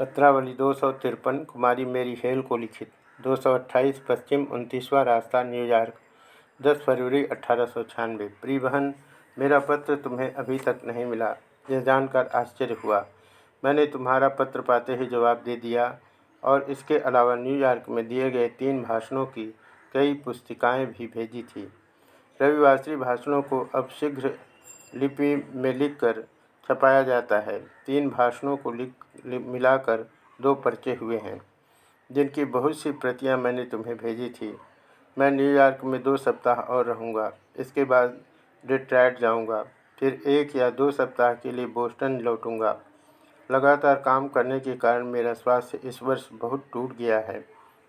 पत्रावली दो सौ तिरपन, कुमारी मेरी हेल को लिखित। दो सौ अट्ठाईस, पश्चिम उनतीसवां रास्ता न्यूयॉर्क दस फरवरी अठारह सौ छियानवे। प्रिय बहन मेरा पत्र तुम्हें अभी तक नहीं मिला। यह जानकर आश्चर्य हुआ। मैंने तुम्हारा पत्र पाते ही जवाब दे दिया और इसके अलावा न्यूयॉर्क में दिए गए तीन भाषणों की कई पुस्तिकाएँ भी भेजी थी। रविवासी भाषणों को अब शीघ्र लिपि में लिखकर छपाया जाता है। तीन भाषणों को लिख मिलाकर दो पर्चे हुए हैं, जिनकी बहुत सी प्रतियाँ मैंने तुम्हें भेजी थी। मैं न्यूयॉर्क में दो सप्ताह और रहूँगा। इसके बाद डिट्रैट जाऊँगा। फिर एक या दो सप्ताह के लिए बोस्टन लौटूँगा। लगातार काम करने के कारण मेरा स्वास्थ्य इस वर्ष बहुत टूट गया है।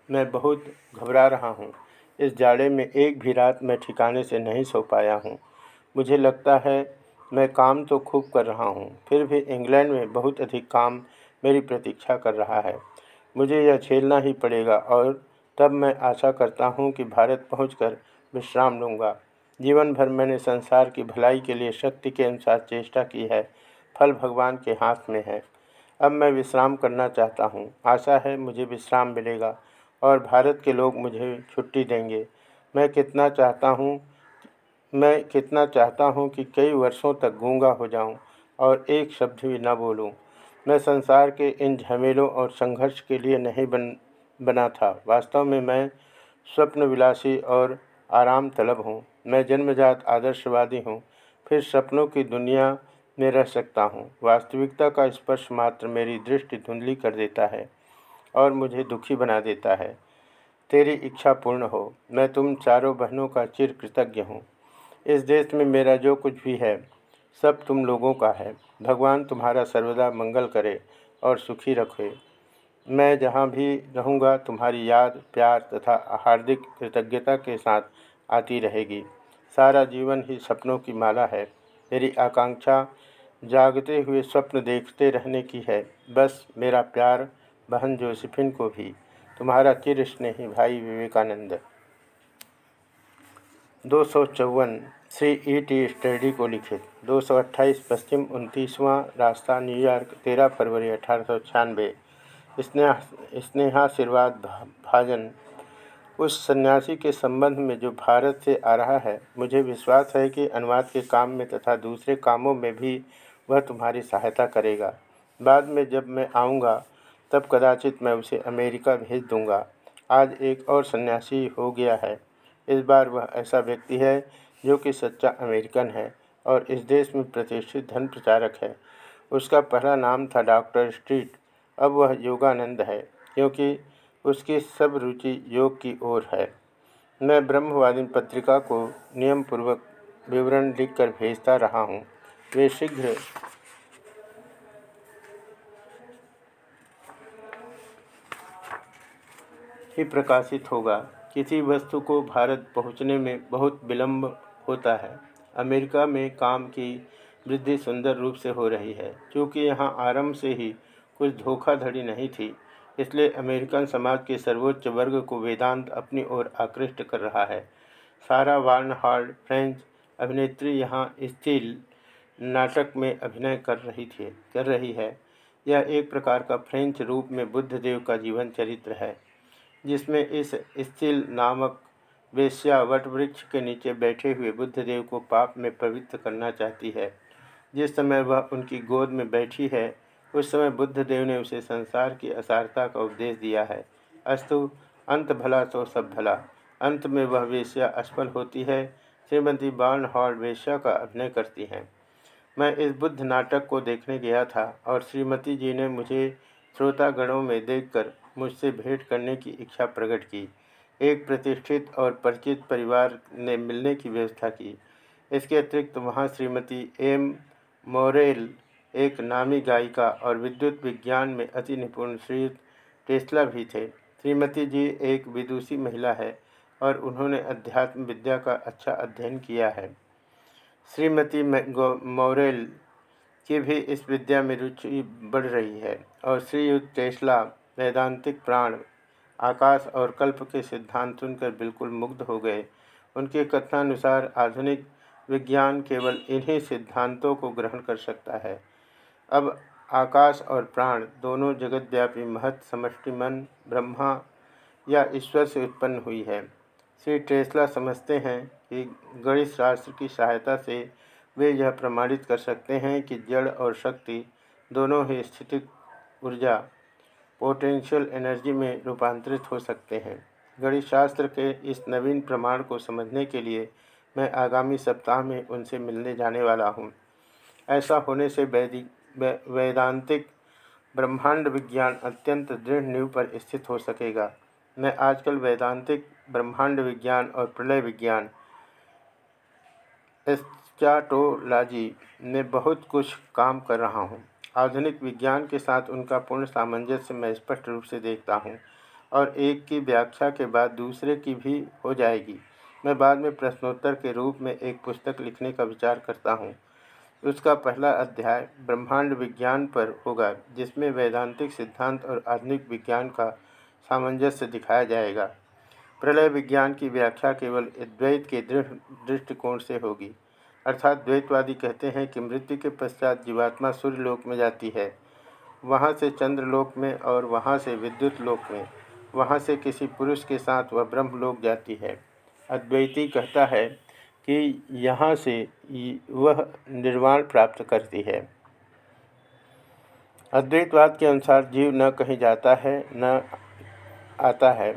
मैं बहुत घबरा रहा हूँ। इस जाड़े में एक भी रात मैं ठिकाने से नहीं सो पाया हूँ। मुझे लगता है मैं काम तो खूब कर रहा हूँ, फिर भी इंग्लैंड में बहुत अधिक काम मेरी प्रतीक्षा कर रहा है। मुझे यह झेलना ही पड़ेगा और तब मैं आशा करता हूँ कि भारत पहुँच विश्राम लूँगा। जीवन भर मैंने संसार की भलाई के लिए शक्ति के अनुसार चेष्टा की है, फल भगवान के हाथ में है। अब मैं विश्राम करना चाहता हूँ। आशा है मुझे विश्राम मिलेगा और भारत के लोग मुझे छुट्टी देंगे। मैं कितना चाहता हूँ मैं कितना चाहता हूँ कि कई वर्षों तक गूँगा हो जाऊँ और एक शब्द भी न बोलूँ। मैं संसार के इन झमेलों और संघर्ष के लिए नहीं बन, बना था। वास्तव में मैं स्वप्न विलासी और आराम तलब हूँ। मैं जन्मजात आदर्शवादी हूँ। फिर सपनों की दुनिया में रह सकता हूँ। वास्तविकता का स्पर्श मात्र मेरी दृष्टि धुंधली कर देता है और मुझे दुखी बना देता है। तेरी इच्छा पूर्ण हो। मैं तुम चारों बहनों का चिर कृतज्ञ हूँ। इस देश में मेरा जो कुछ भी है, सब तुम लोगों का है। भगवान तुम्हारा सर्वदा मंगल करे और सुखी रखे। मैं जहाँ भी रहूँगा, तुम्हारी याद, प्यार तथा हार्दिक कृतज्ञता के साथ आती रहेगी। सारा जीवन ही सपनों की माला है। मेरी आकांक्षा जागते हुए स्वप्न देखते रहने की है। बस मेरा प्यार, बहन जोसेफिन को भी। तुम्हारा चिर स्नेही भाई विवेकानंद। दो सौ चौवन श्री ई टी स्टडी को लिखित दो सौ अट्ठाईस पश्चिम उनतीसवां रास्ता न्यूयॉर्क तेरह फरवरी अठारह सौ छियानवे। स्नेहा स्नेहाशीर्वाद भाजन, उस सन्यासी के संबंध में जो भारत से आ रहा है, मुझे विश्वास है कि अनुवाद के काम में तथा दूसरे कामों में भी वह तुम्हारी सहायता करेगा। बाद में जब मैं आऊँगा, तब कदाचित मैं उसे अमेरिका भेज दूँगा। आज एक और सन्यासी हो गया है। इस बार वह ऐसा व्यक्ति है जो कि सच्चा अमेरिकन है और इस देश में प्रतिष्ठित धन प्रचारक है। उसका पहला नाम था डॉक्टर स्ट्रीट अब वह योगानंद है, क्योंकि उसकी सब रुचि योग की ओर है। मैं ब्रह्मवादी पत्रिका को नियम पूर्वक विवरण लिखकर भेजता रहा हूँ। वे शीघ्र ही प्रकाशित होगा। किसी वस्तु को भारत पहुँचने में बहुत विलंब होता है। अमेरिका में काम की वृद्धि सुंदर रूप से हो रही है, क्योंकि यहाँ आरंभ से ही कुछ धोखाधड़ी नहीं थी, इसलिए अमेरिकन समाज के सर्वोच्च वर्ग को वेदांत अपनी ओर आकृष्ट कर रहा है। सारा वार्नहार्ड फ्रेंच अभिनेत्री यहाँ स्टील नाटक में अभिनय कर रही थी, कर रही है। यह एक प्रकार का फ्रेंच रूप में बुद्धदेव का जीवन चरित्र है। जिसमें इस स्थिल नामक वेश्या वटवृक्ष के नीचे बैठे हुए बुद्धदेव को पाप में पवित्र करना चाहती है। जिस समय वह उनकी गोद में बैठी है, उस समय बुद्धदेव ने उसे संसार की असारता का उपदेश दिया है। अस्तु, अंत भला तो सब भला। अंत में वह वेश्या असफल होती है। श्रीमती बार्न हॉल वेश्या का अभिनय करती हैं। मैं इस बुद्ध नाटक को देखने गया था और श्रीमती जी ने मुझे श्रोतागणों में देखकर मुझसे भेंट करने की इच्छा प्रकट की। एक प्रतिष्ठित और परिचित परिवार ने मिलने की व्यवस्था की। इसके अतिरिक्त वहाँ श्रीमती एम. मोरेल, एक नामी गायिका और विद्युत विज्ञान में अति निपुण श्री टेस्ला भी थे। श्रीमती जी एक विदुषी महिला है और उन्होंने अध्यात्म विद्या का अच्छा अध्ययन किया है। श्रीमती मोरेल की भी इस विद्या में रुचि बढ़ रही है और श्रीयुक्त टेस्ला वैदांतिक प्राण, आकाश और कल्प के सिद्धांत सुनकर बिल्कुल मुग्ध हो गए। उनके कथनानुसार आधुनिक विज्ञान केवल इन्हीं सिद्धांतों को ग्रहण कर सकता है। अब आकाश और प्राण दोनों जगतव्यापी महत, समष्टि, मन, ब्रह्मा या ईश्वर से उत्पन्न हुई है। श्री टेस्ला समझते हैं कि गणित शास्त्र की सहायता से वे यह प्रमाणित कर सकते हैं कि जड़ और शक्ति दोनों ही स्थितिक ऊर्जा पोटेंशियल एनर्जी में रूपांतरित हो सकते हैं। गणित शास्त्र के इस नवीन प्रमाण को समझने के लिए मैं आगामी सप्ताह में उनसे मिलने जाने वाला हूँ। ऐसा होने से वैदिक वैदांतिक ब्रह्मांड विज्ञान अत्यंत दृढ़ नींव पर स्थित हो सकेगा। मैं आजकल वैदांतिक ब्रह्मांड विज्ञान और प्रलय विज्ञान एस्चाटोलॉजी में बहुत कुछ काम कर रहा हूँ। आधुनिक विज्ञान के साथ उनका पूर्ण सामंजस्य मैं स्पष्ट रूप से देखता हूँ और एक की व्याख्या के बाद दूसरे की भी हो जाएगी। मैं बाद में प्रश्नोत्तर के रूप में एक पुस्तक लिखने का विचार करता हूँ। उसका पहला अध्याय ब्रह्मांड विज्ञान पर होगा, जिसमें वैदांतिक सिद्धांत और आधुनिक विज्ञान का सामंजस्य दिखाया जाएगा। प्रलय विज्ञान की व्याख्या केवल अद्वैत के दृढ़ दृष्टिकोण से होगी। अर्थात द्वैतवादी कहते हैं कि मृत्यु के पश्चात जीवात्मा सूर्यलोक में जाती है। वहाँ से चंद्रलोक में और वहाँ से विद्युत लोक में, वहाँ से किसी पुरुष के साथ वह ब्रह्मलोक जाती है। अद्वैती कहता है कि यहाँ से वह निर्वाण प्राप्त करती है। अद्वैतवाद के अनुसार जीव न कहीं जाता है, न आता है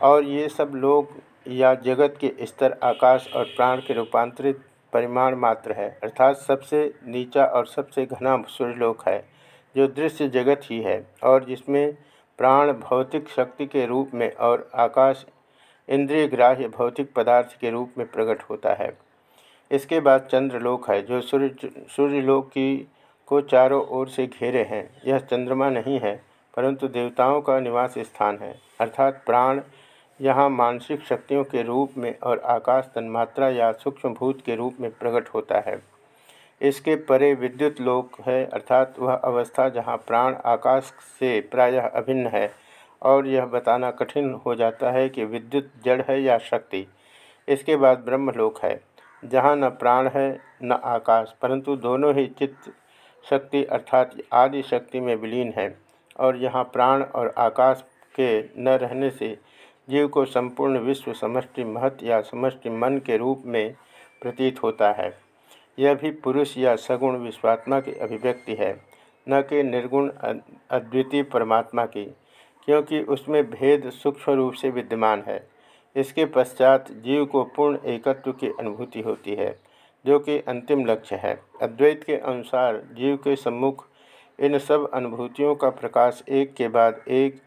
और ये सब लोग या जगत के स्तर, आकाश और प्राण के रूपांतरित परिमाण मात्र है, अर्थात सबसे नीचा और सबसे घना सूर्यलोक है, जो दृश्य जगत ही है, और जिसमें प्राण भौतिक शक्ति के रूप में और आकाश इंद्रिय ग्राह्य भौतिक पदार्थ के रूप में प्रकट होता है। इसके बाद चंद्रलोक है, जो सूर्य, सूर्यलोक की, को चारों ओर से घेरे हैं। यह चंद्रमा नहीं है, परंतु देवताओं का निवास स्थान है, अर्थात प्राण यहाँ मानसिक शक्तियों के रूप में और आकाश तन्मात्रा या सूक्ष्म भूत के रूप में प्रकट होता है। इसके परे विद्युत लोक है, अर्थात वह अवस्था जहाँ प्राण आकाश से प्रायः अभिन्न है और यह बताना कठिन हो जाता है कि विद्युत जड़ है या शक्ति। इसके बाद ब्रह्मलोक है, जहाँ न प्राण है, न आकाश, परंतु दोनों ही चित्त शक्ति अर्थात आदि शक्ति में विलीन है और यहाँ प्राण और आकाश के न रहने से जीव को संपूर्ण विश्व समष्टि महत या समष्टि मन के रूप में प्रतीत होता है। यह भी पुरुष या सगुण विश्वात्मा की अभिव्यक्ति है, न कि निर्गुण अद्वितीय परमात्मा की, क्योंकि उसमें भेद सूक्ष्म रूप से विद्यमान है। इसके पश्चात जीव को पूर्ण एकत्व की अनुभूति होती है, जो कि अंतिम लक्ष्य है। अद्वैत के अनुसार जीव के सम्मुख इन सब अनुभूतियों का प्रकाश एक के बाद एक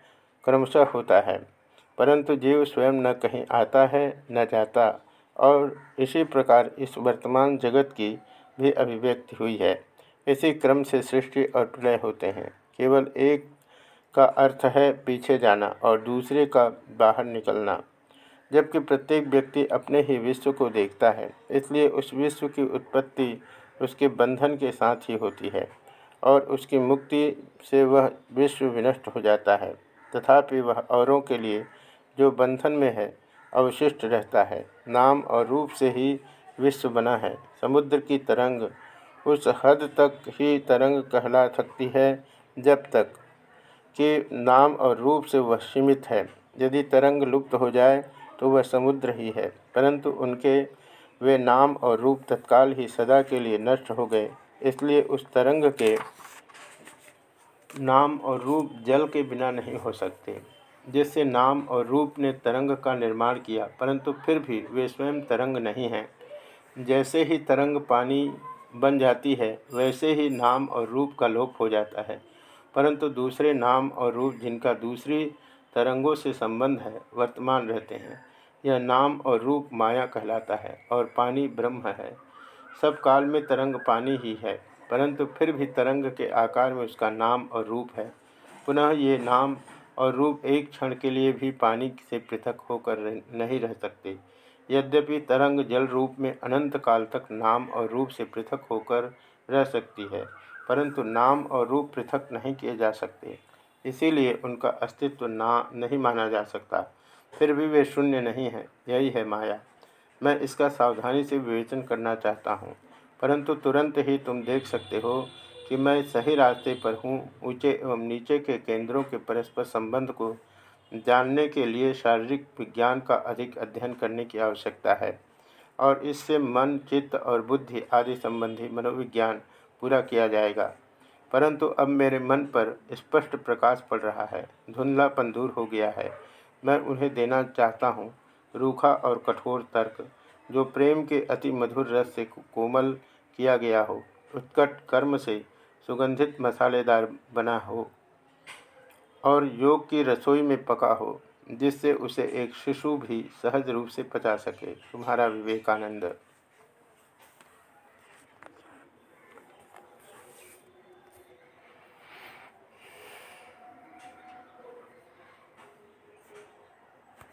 क्रमशः होता है। परंतु जीव स्वयं न कहीं आता है, न जाता। और इसी प्रकार इस वर्तमान जगत की भी अभिव्यक्ति हुई है। इसी क्रम से सृष्टि और प्रलय होते हैं। केवल एक का अर्थ है पीछे जाना और दूसरे का बाहर निकलना। जबकि प्रत्येक व्यक्ति अपने ही विश्व को देखता है, इसलिए उस विश्व की उत्पत्ति उसके बंधन के साथ ही होती है और उसकी मुक्ति से वह विश्व विनष्ट हो जाता है। तथापि वह औरों के लिए जो बंधन में है, अवशिष्ट रहता है। नाम और रूप से ही विश्व बना है। समुद्र की तरंग उस हद तक ही तरंग कहला सकती है, जब तक कि नाम और रूप से वह सीमित है। यदि तरंग लुप्त हो जाए तो वह समुद्र ही है। परंतु उनके, वे नाम और रूप तत्काल ही सदा के लिए नष्ट हो गए। इसलिए उस तरंग के नाम और रूप जल के बिना नहीं हो सकते। जिससे नाम और रूप ने तरंग का निर्माण किया, परंतु फिर भी वे स्वयं तरंग नहीं हैं। जैसे ही तरंग पानी बन जाती है, वैसे ही नाम और रूप का लोप हो जाता है। परंतु दूसरे नाम और रूप जिनका दूसरी तरंगों से संबंध है, वर्तमान रहते हैं। यह नाम और रूप माया कहलाता है और पानी ब्रह्म है। सब काल में तरंग पानी ही है, परंतु फिर भी तरंग के आकार में उसका नाम और रूप है। पुनः ये नाम और रूप एक क्षण के लिए भी पानी से पृथक होकर नहीं रह सकते। यद्यपि तरंग जल रूप में अनंत काल तक नाम और रूप से पृथक होकर रह सकती है, परंतु नाम और रूप पृथक नहीं किए जा सकते। इसीलिए उनका अस्तित्व ना, नहीं माना जा सकता। फिर भी वे शून्य नहीं हैं, यही है माया। मैं इसका सावधानी से विवेचन करना चाहता हूँ, परंतु तुरंत ही तुम देख सकते हो कि मैं सही रास्ते पर हूँ, ऊँचे एवं नीचे के केंद्रों के परस्पर संबंध को जानने के लिए शारीरिक विज्ञान का अधिक अध्ययन करने की आवश्यकता है और इससे मन, चित्त और बुद्धि आदि संबंधी मनोविज्ञान पूरा किया जाएगा। परंतु अब मेरे मन पर स्पष्ट प्रकाश पड़ रहा है, धुंधलापन दूर हो गया है। मैं उन्हें देना चाहता हूँ, रूखा और कठोर तर्क, जो प्रेम के अति मधुर रस से कोमल किया गया हो। उत्कट कर्म से सुगंधित मसालेदार बना हो और योग की रसोई में पका हो, जिससे उसे एक शिशु भी सहज रूप से पचा सके। तुम्हारा विवेकानंद।